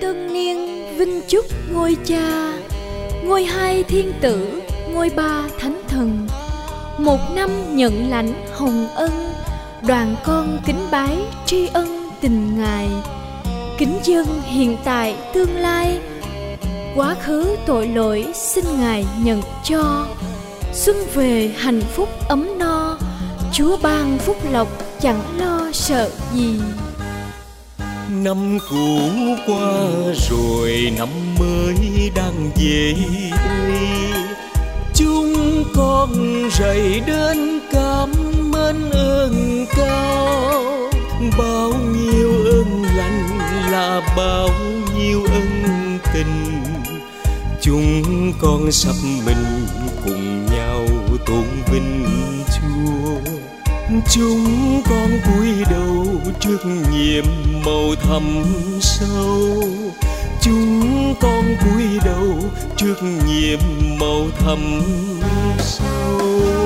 tân niên vinh chúc ngôi cha, ngôi hai thiên tử, ngôi ba thánh thần. Một năm nhận lãnh hồng ân, đoàn con kính bái tri ân tình ngài. Kính dân hiện tại tương lai, quá khứ tội lỗi xin ngài nhận cho. Xuân về hạnh phúc ấm no, chúa ban phúc lộc chẳng lo sợ gì năm cũ qua rồi năm mới đang về đây chúng con rầy đến cảm ơn ơn cao. Bao nhiêu ơn lành là bao nhiêu ân tình. Chúng con sắp mình cùng nhau tôn vinh chúa. Chúng con cúi trước nhiệm màu thầm sâu. Chúng con cúi đầu trước nhiệm màu thầm sâu.